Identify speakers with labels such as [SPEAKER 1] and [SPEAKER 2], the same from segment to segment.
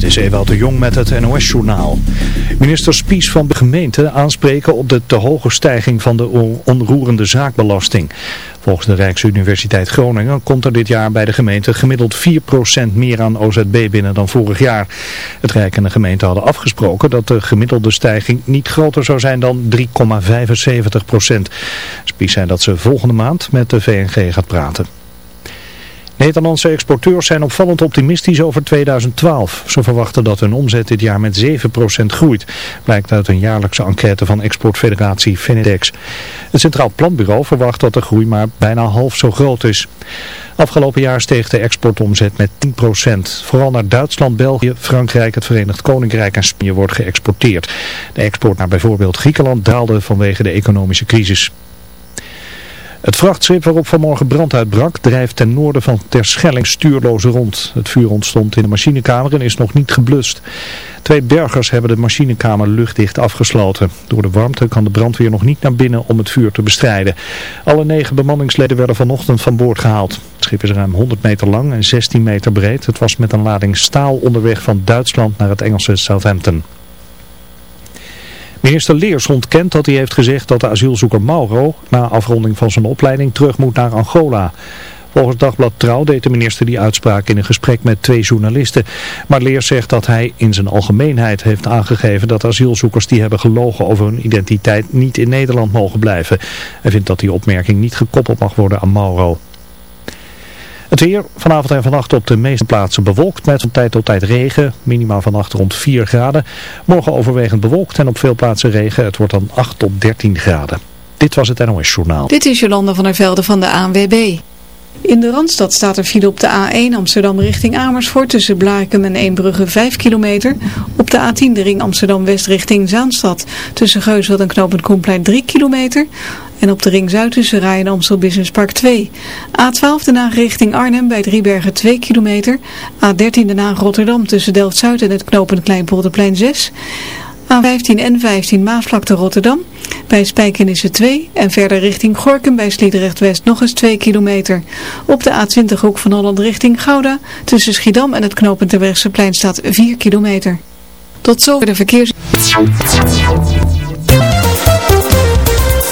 [SPEAKER 1] Dit is Ewout de Jong met het NOS-journaal. Minister Spies van de gemeente aanspreken op de te hoge stijging van de onroerende zaakbelasting. Volgens de Rijksuniversiteit Groningen komt er dit jaar bij de gemeente gemiddeld 4% meer aan OZB binnen dan vorig jaar. Het Rijk en de gemeente hadden afgesproken dat de gemiddelde stijging niet groter zou zijn dan 3,75%. Spies zei dat ze volgende maand met de VNG gaat praten. Nederlandse exporteurs zijn opvallend optimistisch over 2012. Ze verwachten dat hun omzet dit jaar met 7% groeit. Blijkt uit een jaarlijkse enquête van exportfederatie Finedex. Het Centraal Planbureau verwacht dat de groei maar bijna half zo groot is. Afgelopen jaar steeg de exportomzet met 10%. Vooral naar Duitsland, België, Frankrijk, het Verenigd Koninkrijk en Spanje wordt geëxporteerd. De export naar bijvoorbeeld Griekenland daalde vanwege de economische crisis. Het vrachtschip waarop vanmorgen brand uitbrak drijft ten noorden van Terschelling stuurloos rond. Het vuur ontstond in de machinekamer en is nog niet geblust. Twee bergers hebben de machinekamer luchtdicht afgesloten. Door de warmte kan de brandweer nog niet naar binnen om het vuur te bestrijden. Alle negen bemanningsleden werden vanochtend van boord gehaald. Het schip is ruim 100 meter lang en 16 meter breed. Het was met een lading staal onderweg van Duitsland naar het Engelse Southampton. Minister Leers ontkent dat hij heeft gezegd dat de asielzoeker Mauro na afronding van zijn opleiding terug moet naar Angola. Volgens Dagblad Trouw deed de minister die uitspraak in een gesprek met twee journalisten. Maar Leers zegt dat hij in zijn algemeenheid heeft aangegeven dat asielzoekers die hebben gelogen over hun identiteit niet in Nederland mogen blijven. Hij vindt dat die opmerking niet gekoppeld mag worden aan Mauro. Het weer vanavond en vannacht op de meeste plaatsen bewolkt met van tijd tot tijd regen. Minimaal vannacht rond 4 graden. Morgen overwegend bewolkt en op veel plaatsen regen. Het wordt dan 8 tot 13 graden. Dit was het NOS Journaal.
[SPEAKER 2] Dit is Jolanda van der Velde van de ANWB. In de Randstad staat er file op de A1 Amsterdam richting Amersfoort tussen Blaakem en Eembrugge 5 kilometer. Op de A10 de ring Amsterdam-West richting Zaanstad tussen Geusveld en Knopend Komplein 3 kilometer. En op de ring Zuid tussen Rij en Amstel Business Park 2. A12 de Haag richting Arnhem bij Driebergen 2 kilometer. A13 de Haag Rotterdam tussen Delft-Zuid en het knooppunt Kleinpolderplein 6. A15 en 15 Maasvlakte Rotterdam. Bij Spijkenissen 2 en verder richting Gorkum bij Sliedrecht West nog eens 2 kilometer. Op de A20 hoek van Holland richting Gouda. Tussen Schiedam en het knooppunt plein staat 4 kilometer. Tot zo de verkeers...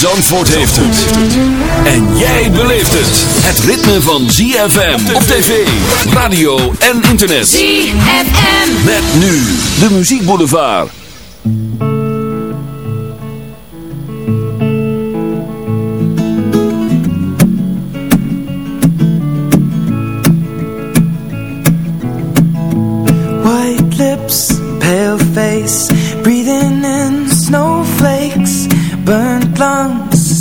[SPEAKER 3] Zandvoort heeft het. En jij beleeft het. Het ritme van ZFM op tv, radio en internet.
[SPEAKER 4] ZFM.
[SPEAKER 3] Met nu de muziekboulevard.
[SPEAKER 5] White lips, pale face,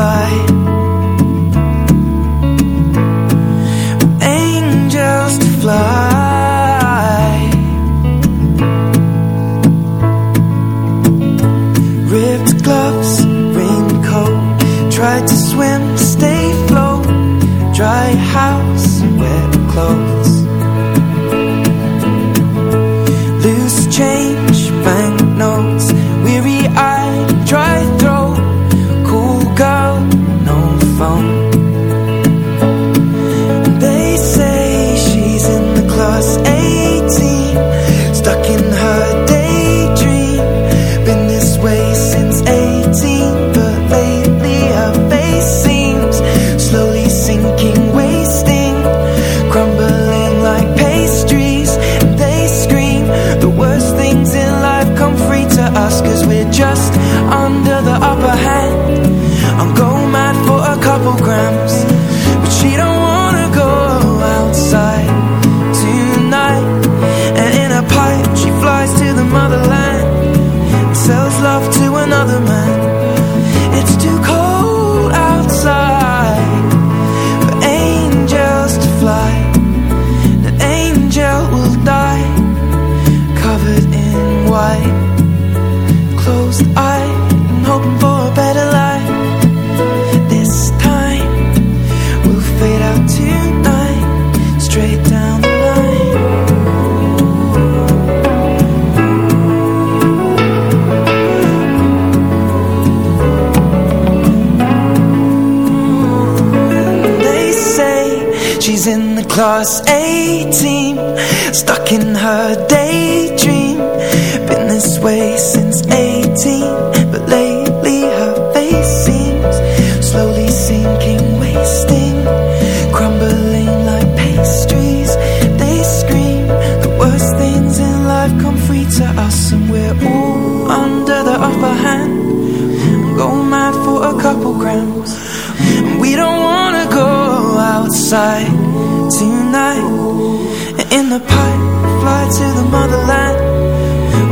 [SPEAKER 5] Bye.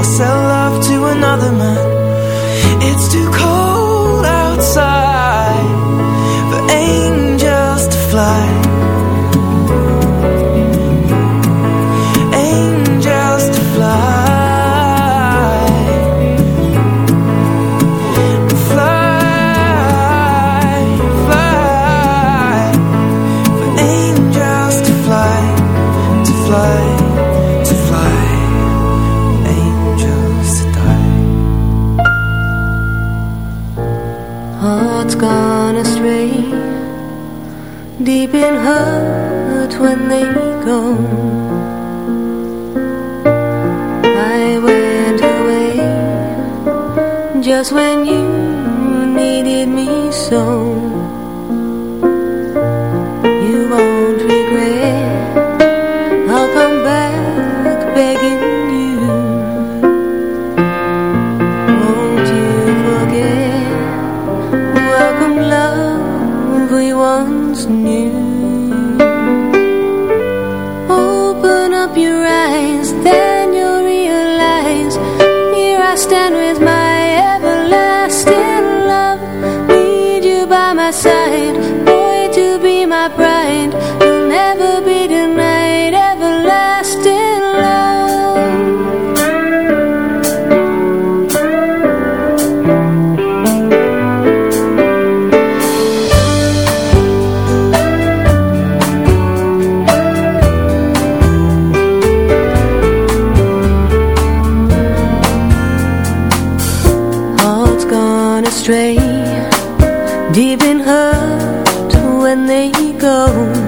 [SPEAKER 5] sell love to another man. It's too cold.
[SPEAKER 6] can hurt when they go. I went away just when you they go.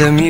[SPEAKER 7] the music.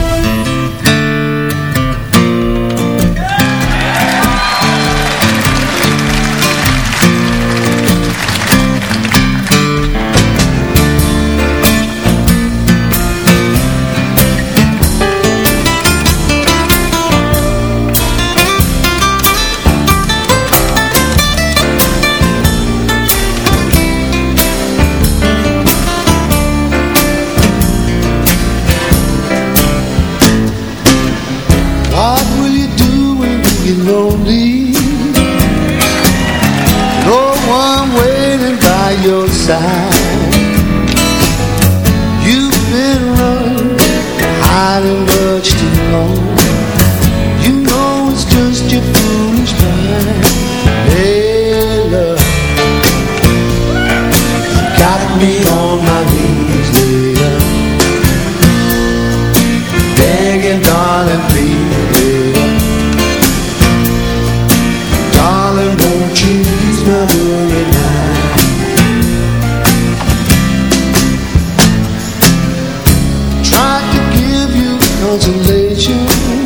[SPEAKER 8] 靠着泪，却。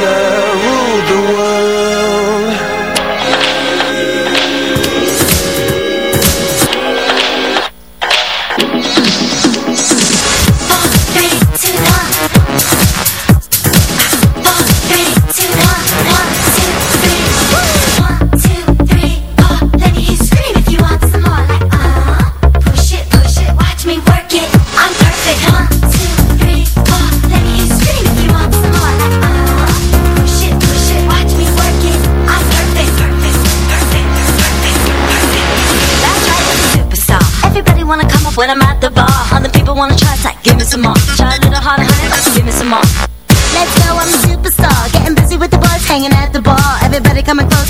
[SPEAKER 9] When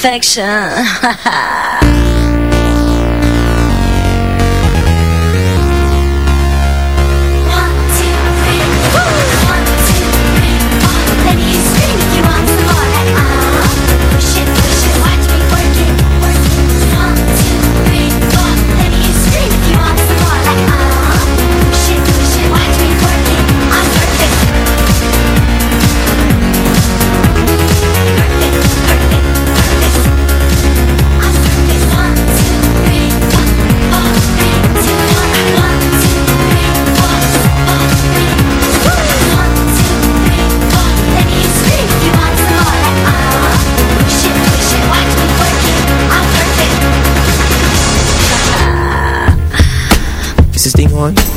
[SPEAKER 10] Perfection.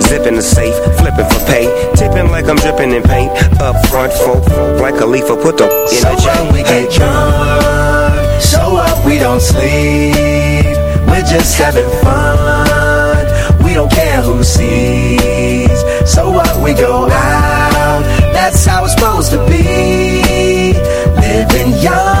[SPEAKER 11] Zipping the safe, flipping for pay. Tipping like I'm dripping in paint. Up front, folk, like a leaf, put the in
[SPEAKER 12] So
[SPEAKER 11] a
[SPEAKER 12] what
[SPEAKER 11] chain.
[SPEAKER 12] we get drunk, so up, we don't sleep. We're just having fun, we don't care who sees. So what we go out, that's how it's supposed to be. Living young